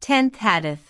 10th Hadith.